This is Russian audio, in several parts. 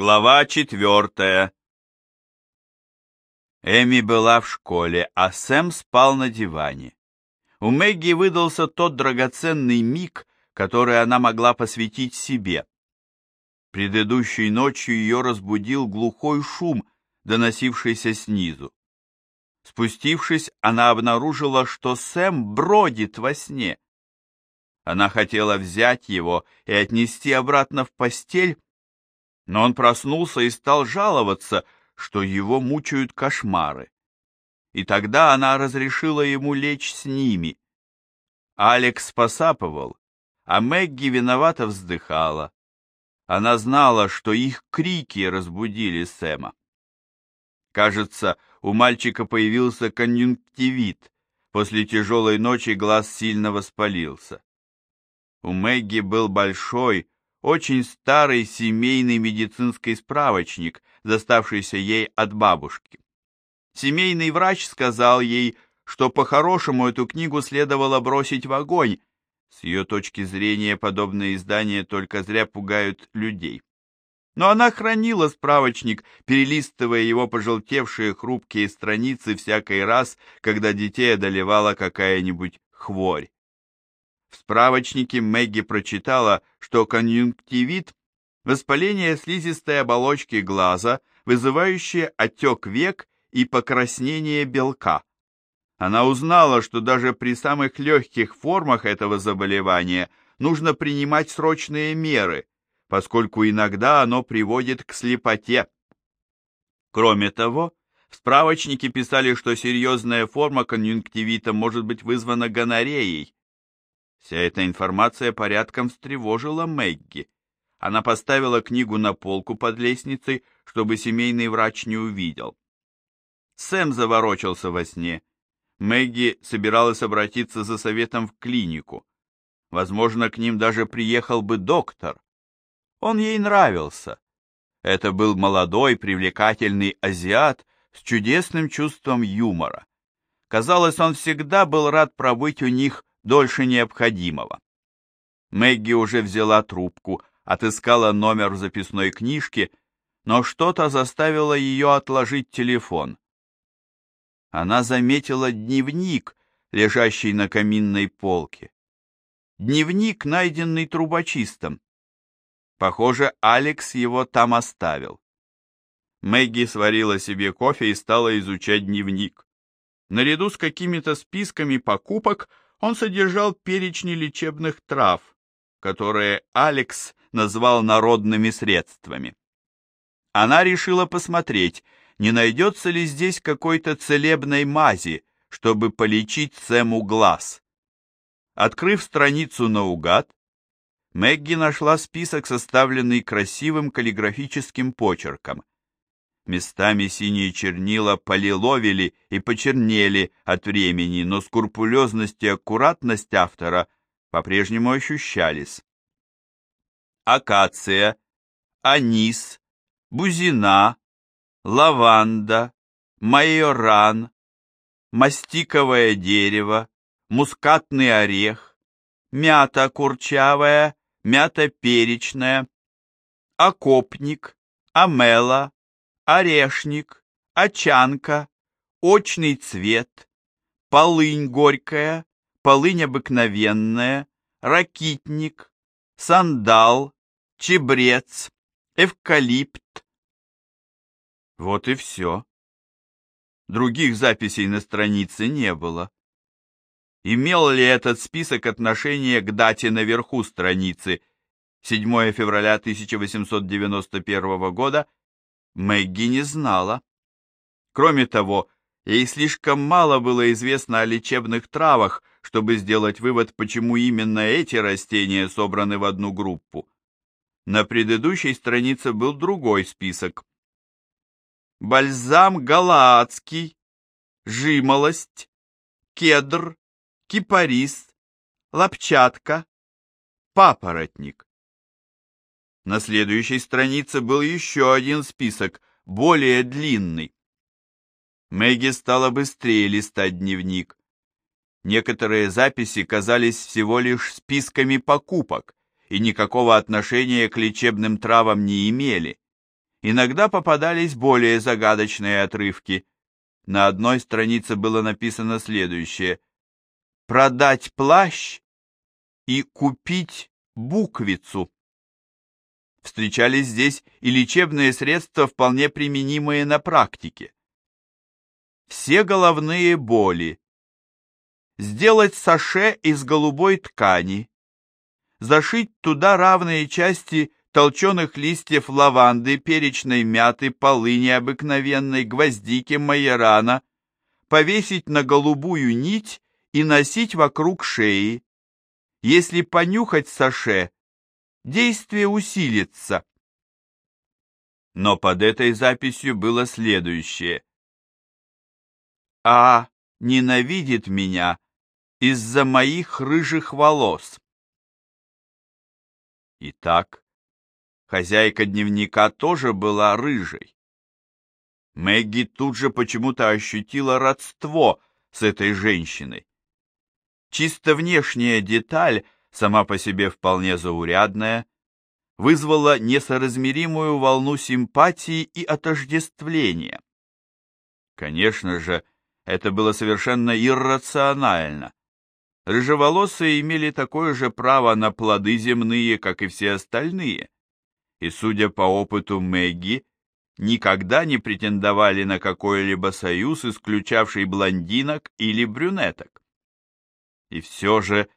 Глава четвертая Эми была в школе, а Сэм спал на диване. У Мэгги выдался тот драгоценный миг, который она могла посвятить себе. Предыдущей ночью ее разбудил глухой шум, доносившийся снизу. Спустившись, она обнаружила, что Сэм бродит во сне. Она хотела взять его и отнести обратно в постель, но он проснулся и стал жаловаться, что его мучают кошмары. И тогда она разрешила ему лечь с ними. Алекс посапывал, а Мэгги виновато вздыхала. Она знала, что их крики разбудили Сэма. Кажется, у мальчика появился конъюнктивит. После тяжелой ночи глаз сильно воспалился. У Мэгги был большой, очень старый семейный медицинский справочник, доставшийся ей от бабушки. Семейный врач сказал ей, что по-хорошему эту книгу следовало бросить в огонь. С ее точки зрения подобные издания только зря пугают людей. Но она хранила справочник, перелистывая его пожелтевшие хрупкие страницы всякий раз, когда детей одолевала какая-нибудь хворь. В справочнике Мэгги прочитала, что конъюнктивит – воспаление слизистой оболочки глаза, вызывающее отек век и покраснение белка. Она узнала, что даже при самых легких формах этого заболевания нужно принимать срочные меры, поскольку иногда оно приводит к слепоте. Кроме того, в справочнике писали, что серьезная форма конъюнктивита может быть вызвана гонореей, Вся эта информация порядком встревожила Мэгги. Она поставила книгу на полку под лестницей, чтобы семейный врач не увидел. Сэм заворочился во сне. Мэгги собиралась обратиться за советом в клинику. Возможно, к ним даже приехал бы доктор. Он ей нравился. Это был молодой, привлекательный азиат с чудесным чувством юмора. Казалось, он всегда был рад пробыть у них дольше необходимого. Мэгги уже взяла трубку, отыскала номер в записной книжке, но что-то заставило ее отложить телефон. Она заметила дневник, лежащий на каминной полке. Дневник, найденный трубочистом. Похоже, Алекс его там оставил. Мэгги сварила себе кофе и стала изучать дневник. Наряду с какими-то списками покупок он содержал перечни лечебных трав, которые Алекс назвал народными средствами. Она решила посмотреть, не найдется ли здесь какой-то целебной мази, чтобы полечить Сэму глаз. Открыв страницу наугад, Мэгги нашла список, составленный красивым каллиграфическим почерком. Местами синие чернила полиловили и почернели от времени, но скрупулезность и аккуратность автора по-прежнему ощущались. Акация, анис, бузина, лаванда, майоран, мастиковое дерево, мускатный орех, мята курчавая, мята перечная, окопник, амела, орешник, очанка, очный цвет, полынь горькая, полынь обыкновенная, ракитник, сандал, чебрец, эвкалипт. Вот и все. Других записей на странице не было. Имел ли этот список отношение к дате наверху страницы 7 февраля 1891 года Мэгги не знала. Кроме того, ей слишком мало было известно о лечебных травах, чтобы сделать вывод, почему именно эти растения собраны в одну группу. На предыдущей странице был другой список. Бальзам галаадский, жимолость, кедр, кипарис, лапчатка, папоротник. На следующей странице был еще один список, более длинный. Мэгги стала быстрее листать дневник. Некоторые записи казались всего лишь списками покупок и никакого отношения к лечебным травам не имели. Иногда попадались более загадочные отрывки. На одной странице было написано следующее. «Продать плащ и купить буквицу». Встречались здесь и лечебные средства, вполне применимые на практике. Все головные боли. Сделать саше из голубой ткани. Зашить туда равные части толченых листьев лаванды, перечной мяты, полыни обыкновенной, гвоздики, майорана, повесить на голубую нить и носить вокруг шеи. Если понюхать саше, действие усилится. Но под этой записью было следующее. А ненавидит меня из-за моих рыжих волос. Итак, хозяйка дневника тоже была рыжей. Мэгги тут же почему-то ощутила родство с этой женщиной. Чисто внешняя деталь — сама по себе вполне заурядная, вызвала несоразмеримую волну симпатии и отождествления. Конечно же, это было совершенно иррационально. Рыжеволосые имели такое же право на плоды земные, как и все остальные, и, судя по опыту Мэгги, никогда не претендовали на какой-либо союз, исключавший блондинок или брюнеток. И все же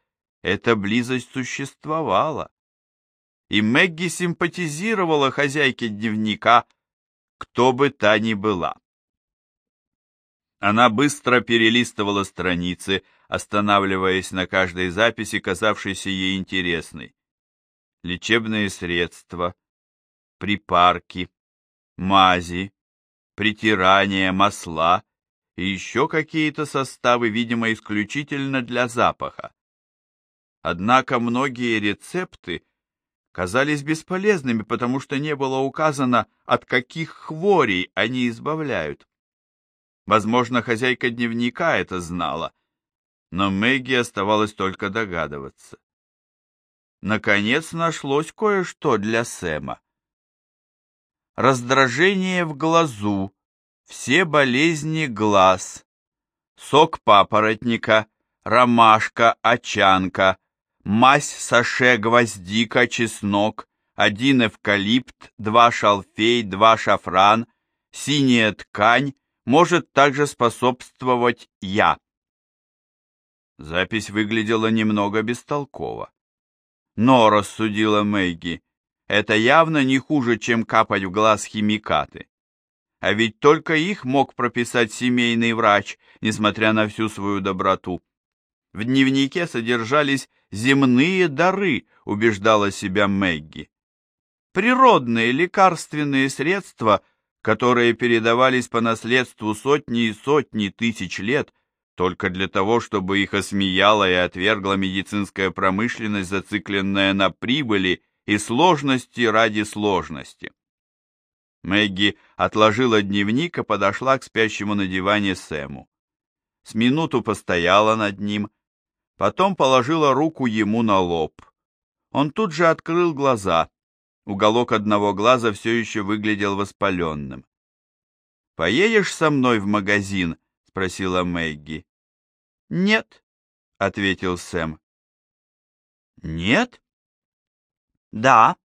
эта близость существовала. И Мэгги симпатизировала хозяйке дневника, кто бы та ни была. Она быстро перелистывала страницы, останавливаясь на каждой записи, казавшейся ей интересной. Лечебные средства, припарки, мази, притирания, масла и еще какие-то составы, видимо, исключительно для запаха. Однако многие рецепты казались бесполезными, потому что не было указано, от каких хворей они избавляют. Возможно, хозяйка дневника это знала, но Мэгги оставалось только догадываться. Наконец нашлось кое-что для Сэма. Раздражение в глазу, все болезни глаз, сок папоротника, ромашка, очанка, мазь саше гвоздика, чеснок, один эвкалипт, два шалфей, два шафран, синяя ткань может также способствовать я. Запись выглядела немного бестолково. Но, рассудила Мэгги, это явно не хуже, чем капать в глаз химикаты. А ведь только их мог прописать семейный врач, несмотря на всю свою доброту. В дневнике содержались земные дары, убеждала себя Мэгги. Природные лекарственные средства, которые передавались по наследству сотни и сотни тысяч лет, только для того, чтобы их осмеяла и отвергла медицинская промышленность, зацикленная на прибыли и сложности ради сложности. Мэгги отложила дневник и подошла к спящему на диване Сэму. С минуту постояла над ним, Потом положила руку ему на лоб. Он тут же открыл глаза. Уголок одного глаза все еще выглядел воспаленным. «Поедешь со мной в магазин?» — спросила Мэгги. «Нет», — ответил Сэм. «Нет?» «Да».